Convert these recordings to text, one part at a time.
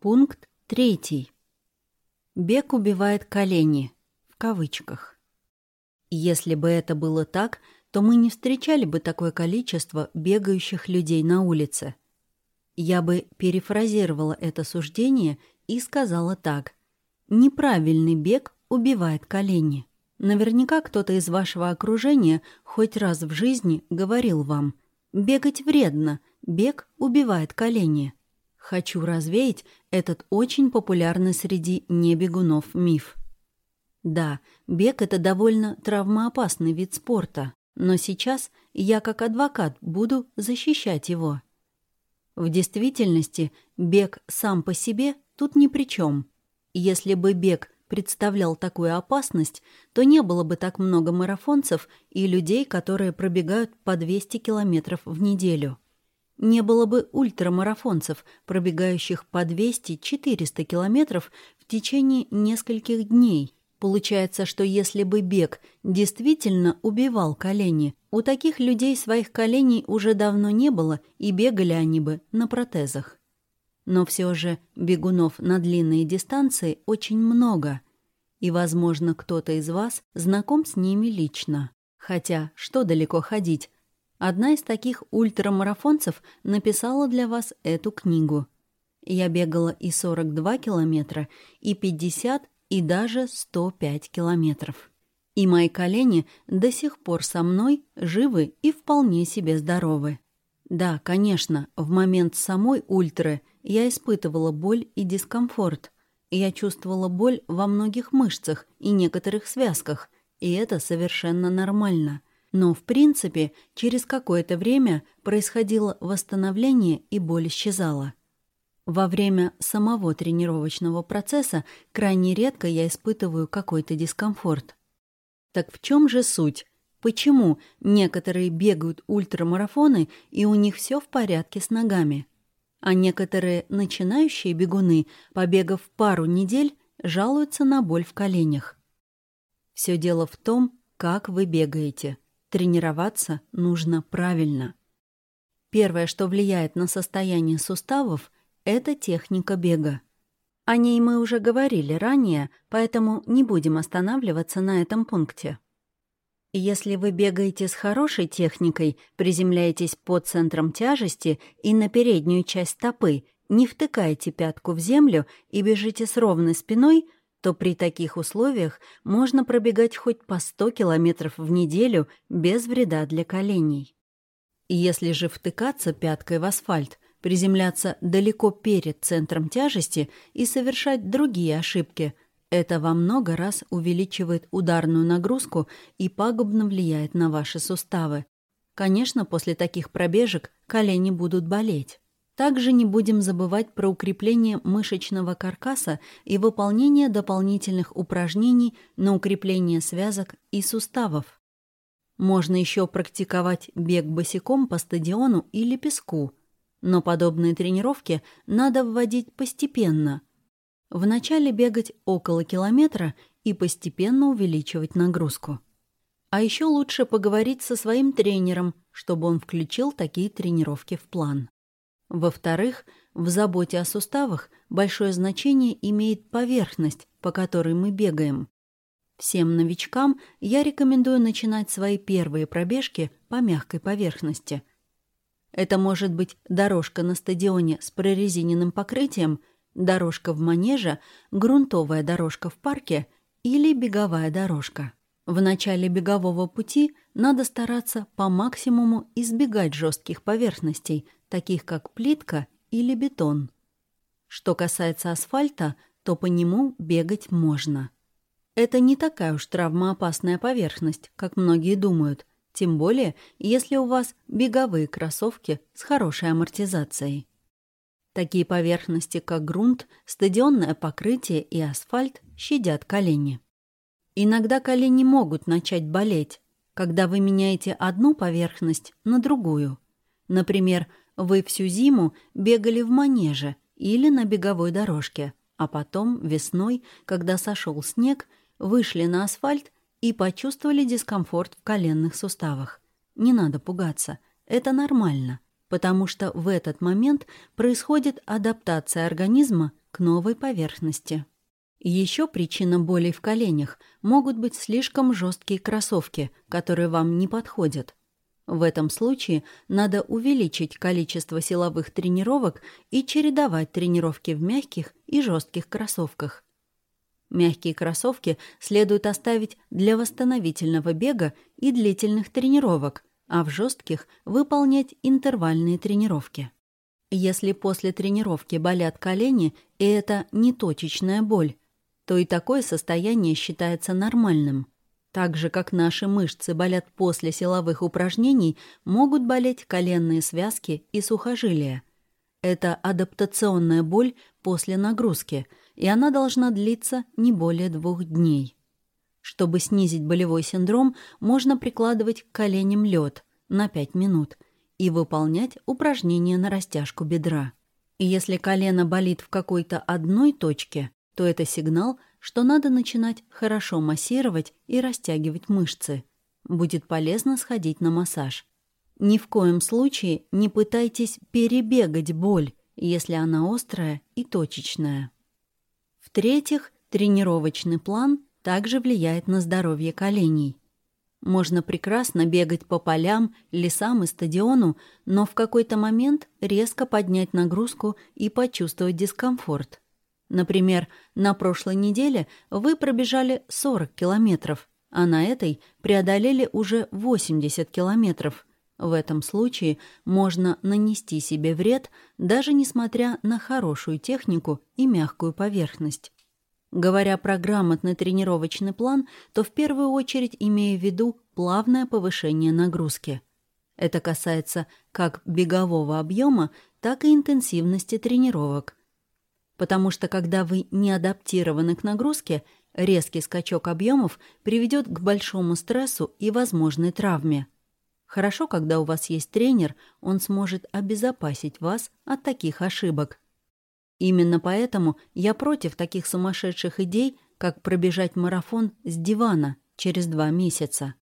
Пункт третий. Бег убивает колени. В кавычках. Если бы это было так, то мы не встречали бы такое количество бегающих людей на улице. Я бы перефразировала это суждение и сказала так. Неправильный бег убивает колени. Наверняка кто-то из вашего окружения хоть раз в жизни говорил вам «бегать вредно, бег убивает колени». Хочу развеять этот очень популярный среди небегунов миф. Да, бег — это довольно травмоопасный вид спорта, но сейчас я как адвокат буду защищать его. В действительности бег сам по себе тут ни при чем. Если бы бег представлял такую опасность, то не было бы так много марафонцев и людей, которые пробегают по 200 километров в неделю. Не было бы ультрамарафонцев, пробегающих по 200-400 километров в течение нескольких дней. Получается, что если бы бег действительно убивал колени, у таких людей своих коленей уже давно не было, и бегали они бы на протезах. Но все же бегунов на длинные дистанции очень много, и, возможно, кто-то из вас знаком с ними лично. Хотя, что далеко ходить, одна из таких ультрамарафонцев написала для вас эту книгу. Я бегала и 42 километра, и 50, и даже 105 километров. И мои колени до сих пор со мной живы и вполне себе здоровы. Да, конечно, в момент самой ультры я испытывала боль и дискомфорт. Я чувствовала боль во многих мышцах и некоторых связках, и это совершенно нормально. Но, в принципе, через какое-то время происходило восстановление и боль исчезала. Во время самого тренировочного процесса крайне редко я испытываю какой-то дискомфорт. Так в чем же суть? Почему некоторые бегают ультрамарафоны, и у них все в порядке с ногами? А некоторые начинающие бегуны, побегав пару недель, жалуются на боль в коленях. Все дело в том, как вы бегаете. Тренироваться нужно правильно. Первое, что влияет на состояние суставов, это техника бега. О ней мы уже говорили ранее, поэтому не будем останавливаться на этом пункте. Если вы бегаете с хорошей техникой, приземляетесь под центром тяжести и на переднюю часть стопы, не втыкаете пятку в землю и бежите с ровной спиной, то при таких условиях можно пробегать хоть по 100 километров в неделю без вреда для коленей. Если же втыкаться пяткой в асфальт, приземляться далеко перед центром тяжести и совершать другие ошибки – это во много раз увеличивает ударную нагрузку и пагубно влияет на ваши суставы. Конечно, после таких пробежек колени будут болеть. Также не будем забывать про укрепление мышечного каркаса и выполнение дополнительных упражнений на укрепление связок и суставов. Можно еще практиковать бег босиком по стадиону или песку, но подобные тренировки надо вводить постепенно – Вначале бегать около километра и постепенно увеличивать нагрузку. А еще лучше поговорить со своим тренером, чтобы он включил такие тренировки в план. Во-вторых, в заботе о суставах большое значение имеет поверхность, по которой мы бегаем. Всем новичкам я рекомендую начинать свои первые пробежки по мягкой поверхности. Это может быть дорожка на стадионе с прорезиненным покрытием – Дорожка в манеже, грунтовая дорожка в парке или беговая дорожка. В начале бегового пути надо стараться по максимуму избегать жестких поверхностей, таких как плитка или бетон. Что касается асфальта, то по нему бегать можно. Это не такая уж травмоопасная поверхность, как многие думают, тем более, если у вас беговые кроссовки с хорошей амортизацией. Такие поверхности, как грунт, стадионное покрытие и асфальт, щадят колени. Иногда колени могут начать болеть, когда вы меняете одну поверхность на другую. Например, вы всю зиму бегали в манеже или на беговой дорожке, а потом весной, когда сошел снег, вышли на асфальт и почувствовали дискомфорт в коленных суставах. Не надо пугаться, это нормально – потому что в этот момент происходит адаптация организма к новой поверхности. Еще причина болей в коленях могут быть слишком жесткие кроссовки, которые вам не подходят. В этом случае надо увеличить количество силовых тренировок и чередовать тренировки в мягких и жестких кроссовках. Мягкие кроссовки следует оставить для восстановительного бега и длительных тренировок, а в жестких выполнять интервальные тренировки. Если после тренировки болят колени, и это не точечная боль, то и такое состояние считается нормальным. Так же, как наши мышцы болят после силовых упражнений, могут болеть коленные связки и сухожилия. Это адаптационная боль после нагрузки, и она должна длиться не более двух дней. Чтобы снизить болевой синдром, можно прикладывать к коленям лед на 5 минут и выполнять упражнения на растяжку бедра. Если колено болит в какой-то одной точке, то это сигнал, что надо начинать хорошо массировать и растягивать мышцы. Будет полезно сходить на массаж. Ни в коем случае не пытайтесь перебегать боль, если она острая и точечная. В-третьих, тренировочный план также влияет на здоровье коленей. Можно прекрасно бегать по полям, лесам и стадиону, но в какой-то момент резко поднять нагрузку и почувствовать дискомфорт. Например, на прошлой неделе вы пробежали 40 километров, а на этой преодолели уже 80 километров. В этом случае можно нанести себе вред, даже несмотря на хорошую технику и мягкую поверхность. Говоря про грамотный тренировочный план, то в первую очередь имею в виду плавное повышение нагрузки. Это касается как бегового объема, так и интенсивности тренировок – потому что когда вы не адаптированы к нагрузке, резкий скачок объемов приведет к большому стрессу и возможной травме. Хорошо, когда у вас есть тренер, он сможет обезопасить вас от таких ошибок. Именно поэтому я против таких сумасшедших идей, как пробежать марафон с дивана через два месяца.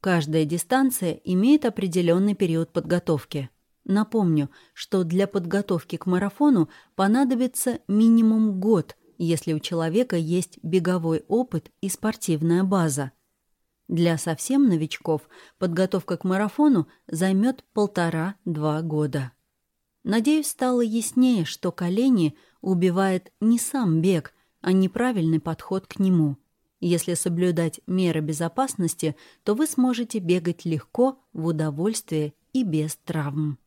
Каждая дистанция имеет определенный период подготовки – Напомню, что для подготовки к марафону понадобится минимум год, если у человека есть беговой опыт и спортивная база. Для совсем новичков подготовка к марафону займет полтора-два года. Надеюсь, стало яснее, что колени убивает не сам бег, а неправильный подход к нему. Если соблюдать меры безопасности, то вы сможете бегать легко, в удовольствие и без травм.